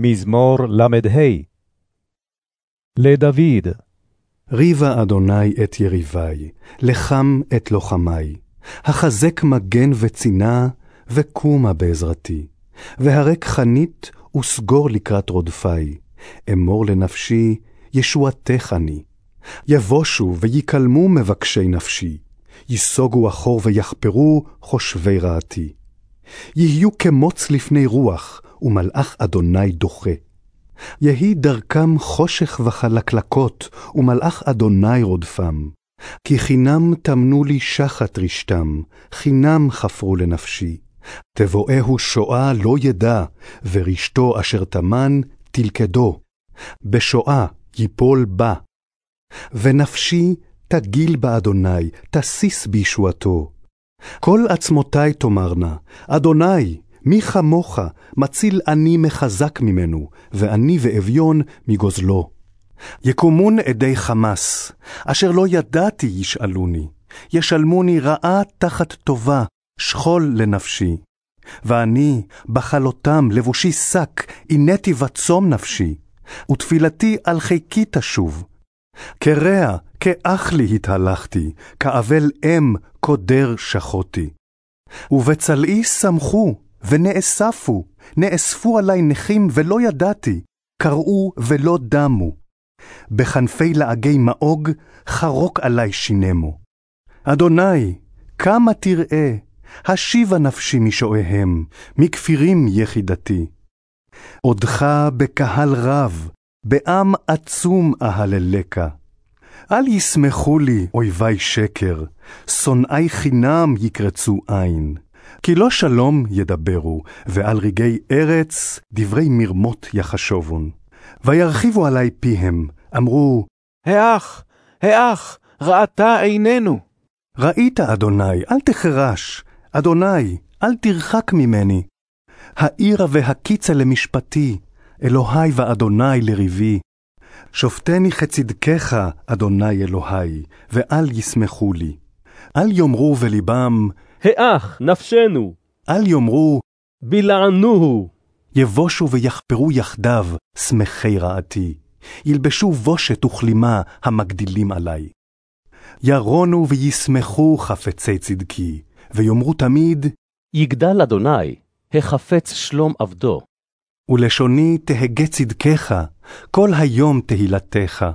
מזמור ל"ה לדוד ריבה אדוני את יריבי, לחם את לוחמי. החזק מגן וצינה, וקומה בעזרתי. והרק חנית וסגור לקראת רודפי. אמור לנפשי, ישועתך אני. יבושו ויקלמו מבקשי נפשי. ייסוגו אחור ויחפרו חושבי רעתי. יהיו כמוץ לפני רוח, ומלאך אדוני דוחה. יהי דרכם חושך וחלקלקות, ומלאך אדוני רודפם. כי חינם טמנו לי שחת רשתם, חינם חפרו לנפשי. תבואהו שואה לא ידע, ורשתו אשר טמן תלכדו. בשואה יפול בה. ונפשי תגיל באדוני, תסיס בישועתו. כל עצמותי תאמרנה, אדוני, מי כמוך, מציל אני מחזק ממנו, ואני ואביון מגוזלו. יקומון עדי חמס, אשר לא ידעתי ישאלוני, ישלמוני רעה תחת טובה, שכול לנפשי. ואני, בחלותם לבושי שק, עיניתי בצום נפשי, ותפילתי על חיקי תשוב. כרע, כאח לי התהלכתי, כאבל אם קודר שחותי. ובצלעי שמחו, ונאספו, נאספו עלי נכים ולא ידעתי, קראו ולא דמו. בכנפי לעגי מאוג, חרוק עלי שינמו. אדוני, כמה תראה, השיבה נפשי משועיהם, מכפירים יחידתי. עודך בקהל רב, בעם עצום אהללך. אל ישמחו לי אויבי שקר, שונאי חינם יקרצו עין. כי לא שלום ידברו, ועל רגעי ארץ דברי מרמות יחשובון. וירחיבו עלי פיהם, אמרו, האח, האח, ראתה עינינו. ראית, אדוני, אל תחרש, אדוני, אל תרחק ממני. העירה והקיצה למשפטי, אלוהי ואדוני לריבי. שופטני כצדקך, אדוני אלוהי, ואל ישמחו לי. אל יאמרו בלבם, האח, נפשנו. אל יאמרו, בלענוהו. יבושו ויחפרו יחדיו, שמחי רעתי. ילבשו בושת וכלימה המגדילים עלי. ירונו וישמחו חפצי צדקי, ויאמרו תמיד, יגדל אדוני, החפץ שלום עבדו. ולשוני תהגה צדקך, כל היום תהילתך.